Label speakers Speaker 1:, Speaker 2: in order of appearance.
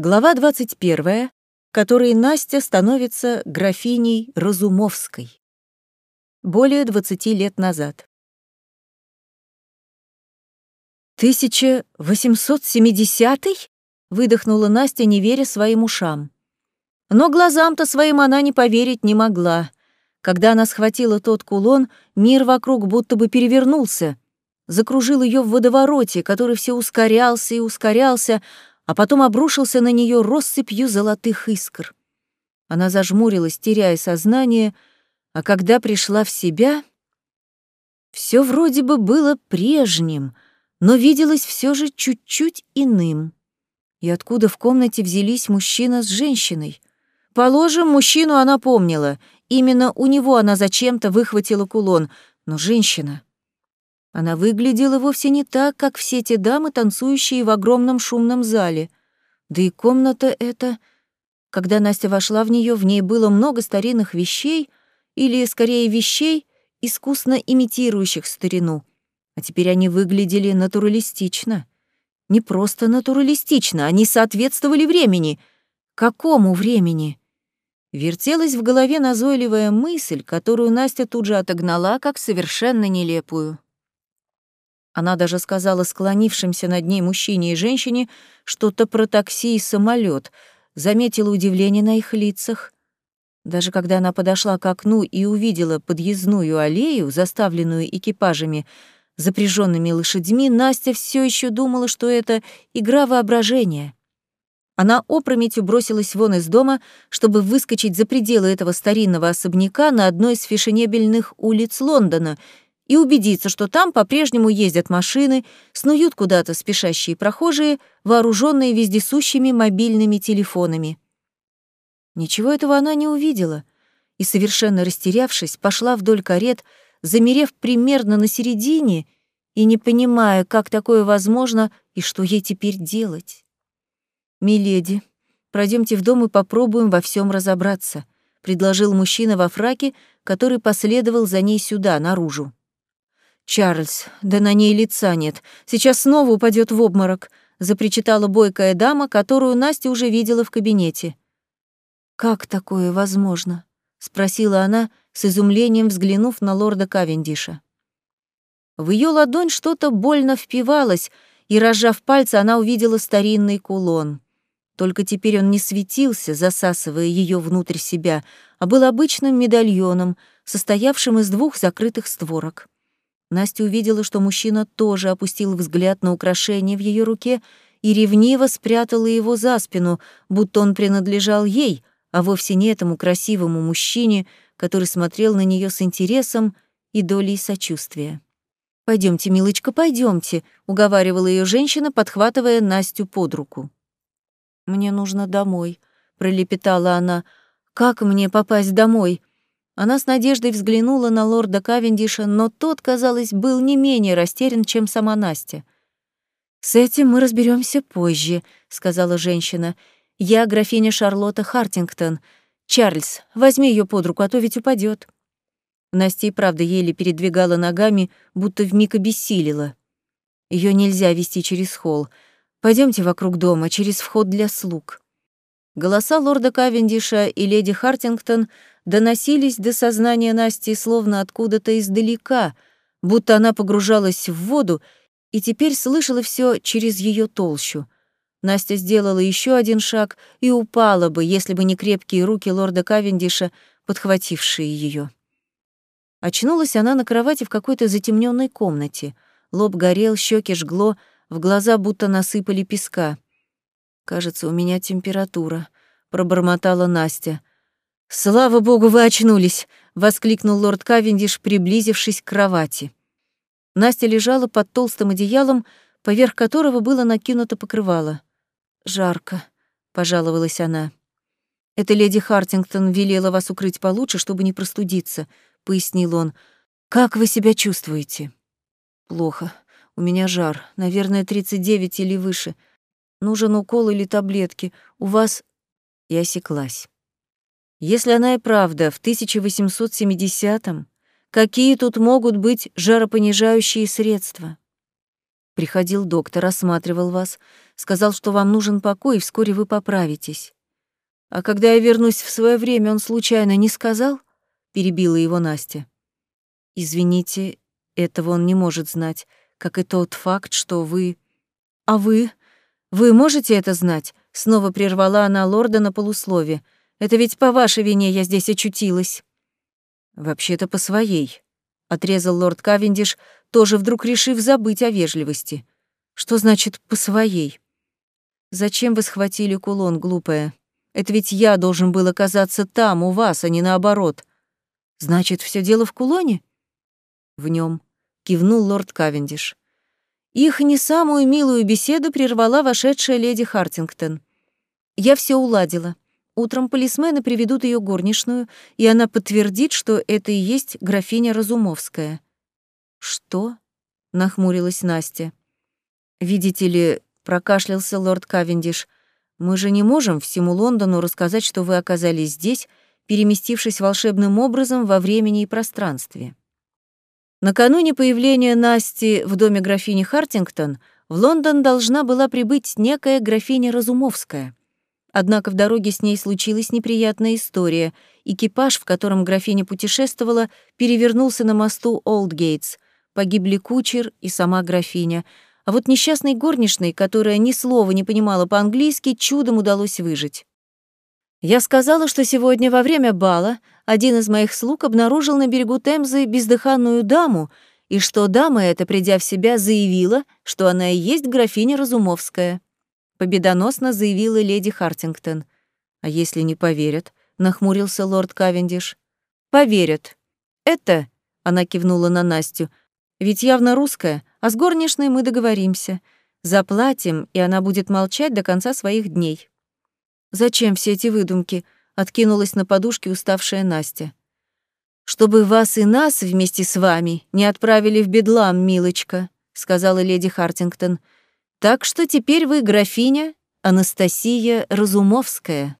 Speaker 1: Глава 21, которой Настя становится графиней Разумовской. Более 20 лет назад. 1870-й? выдохнула Настя, не веря своим ушам. Но глазам-то своим она не поверить не могла. Когда она схватила тот кулон, мир вокруг будто бы перевернулся, закружил ее в водовороте, который все ускорялся и ускорялся, а потом обрушился на нее россыпью золотых искр. Она зажмурилась, теряя сознание, а когда пришла в себя, все вроде бы было прежним, но виделось все же чуть-чуть иным. И откуда в комнате взялись мужчина с женщиной? Положим, мужчину она помнила. Именно у него она зачем-то выхватила кулон. Но женщина... Она выглядела вовсе не так, как все те дамы, танцующие в огромном шумном зале. Да и комната эта... Когда Настя вошла в нее, в ней было много старинных вещей, или, скорее, вещей, искусно имитирующих старину. А теперь они выглядели натуралистично. Не просто натуралистично, они соответствовали времени. Какому времени? Вертелась в голове назойливая мысль, которую Настя тут же отогнала, как совершенно нелепую. Она даже сказала склонившимся над ней мужчине и женщине что-то про такси и самолет, заметила удивление на их лицах. Даже когда она подошла к окну и увидела подъездную аллею, заставленную экипажами, запряженными лошадьми, Настя все еще думала, что это игра воображения. Она опрометью бросилась вон из дома, чтобы выскочить за пределы этого старинного особняка на одной из фешенебельных улиц Лондона — и убедиться, что там по-прежнему ездят машины, снуют куда-то спешащие прохожие, вооруженные вездесущими мобильными телефонами. Ничего этого она не увидела и, совершенно растерявшись, пошла вдоль карет, замерев примерно на середине и не понимая, как такое возможно и что ей теперь делать. «Миледи, пройдемте в дом и попробуем во всем разобраться», — предложил мужчина во фраке, который последовал за ней сюда, наружу. «Чарльз, да на ней лица нет. Сейчас снова упадет в обморок», — запричитала бойкая дама, которую Настя уже видела в кабинете. «Как такое возможно?» — спросила она, с изумлением взглянув на лорда Кавендиша. В ее ладонь что-то больно впивалось, и, разжав пальцы, она увидела старинный кулон. Только теперь он не светился, засасывая ее внутрь себя, а был обычным медальоном, состоявшим из двух закрытых створок. Настя увидела, что мужчина тоже опустил взгляд на украшение в ее руке и ревниво спрятала его за спину, будто он принадлежал ей, а вовсе не этому красивому мужчине, который смотрел на нее с интересом и долей сочувствия. Пойдемте, милочка, пойдемте, уговаривала ее женщина, подхватывая Настю под руку. Мне нужно домой, пролепетала она. Как мне попасть домой? Она с надеждой взглянула на лорда Кавендиша, но тот, казалось, был не менее растерян, чем сама Настя. «С этим мы разберемся позже», — сказала женщина. «Я графиня Шарлотта Хартингтон. Чарльз, возьми ее под руку, а то ведь упадет. Настя и правда еле передвигала ногами, будто вмиг обессилила. Ее нельзя вести через холл. Пойдемте вокруг дома, через вход для слуг. Голоса лорда Кавендиша и леди Хартингтон доносились до сознания Насти словно откуда-то издалека, будто она погружалась в воду и теперь слышала все через ее толщу. Настя сделала еще один шаг и упала бы, если бы не крепкие руки лорда Кавендиша, подхватившие ее. Очнулась она на кровати в какой-то затемненной комнате. Лоб горел, щеки жгло, в глаза будто насыпали песка. «Кажется, у меня температура», — пробормотала Настя. «Слава богу, вы очнулись!» — воскликнул лорд Кавендиш, приблизившись к кровати. Настя лежала под толстым одеялом, поверх которого было накинуто покрывало. «Жарко», — пожаловалась она. «Это леди Хартингтон велела вас укрыть получше, чтобы не простудиться», — пояснил он. «Как вы себя чувствуете?» «Плохо. У меня жар. Наверное, 39 или выше. Нужен укол или таблетки. У вас...» Я осеклась. Если она и правда в 1870-м, какие тут могут быть жаропонижающие средства? Приходил доктор, осматривал вас, сказал, что вам нужен покой, и вскоре вы поправитесь. А когда я вернусь в свое время, он случайно не сказал? Перебила его Настя. Извините, этого он не может знать, как и тот факт, что вы... А вы? Вы можете это знать? Снова прервала она лорда на полуслове. Это ведь по вашей вине я здесь очутилась. Вообще-то по своей, отрезал лорд Кавендиш, тоже вдруг решив забыть о вежливости. Что значит «по своей»? Зачем вы схватили кулон, глупая? Это ведь я должен был оказаться там, у вас, а не наоборот. Значит, все дело в кулоне? В нем, кивнул лорд Кавендиш. Их не самую милую беседу прервала вошедшая леди Хартингтон. Я все уладила. Утром полисмены приведут ее горничную, и она подтвердит, что это и есть графиня Разумовская. «Что?» — нахмурилась Настя. «Видите ли, — прокашлялся лорд Кавендиш, — мы же не можем всему Лондону рассказать, что вы оказались здесь, переместившись волшебным образом во времени и пространстве». Накануне появления Насти в доме графини Хартингтон в Лондон должна была прибыть некая графиня Разумовская. Однако в дороге с ней случилась неприятная история. Экипаж, в котором графиня путешествовала, перевернулся на мосту Олдгейтс — Погибли кучер и сама графиня. А вот несчастной горничной, которая ни слова не понимала по-английски, чудом удалось выжить. Я сказала, что сегодня во время бала один из моих слуг обнаружил на берегу Темзы бездыханную даму, и что дама эта, придя в себя, заявила, что она и есть графиня Разумовская. Победоносно заявила леди Хартингтон. А если не поверят? нахмурился лорд Кавендиш. Поверят. Это, она кивнула на Настю, ведь явно русская, а с горничной мы договоримся. Заплатим, и она будет молчать до конца своих дней. Зачем все эти выдумки? Откинулась на подушке уставшая Настя. Чтобы вас и нас вместе с вами не отправили в бедлам, милочка, сказала леди Хартингтон. Так что теперь вы графиня Анастасия Разумовская.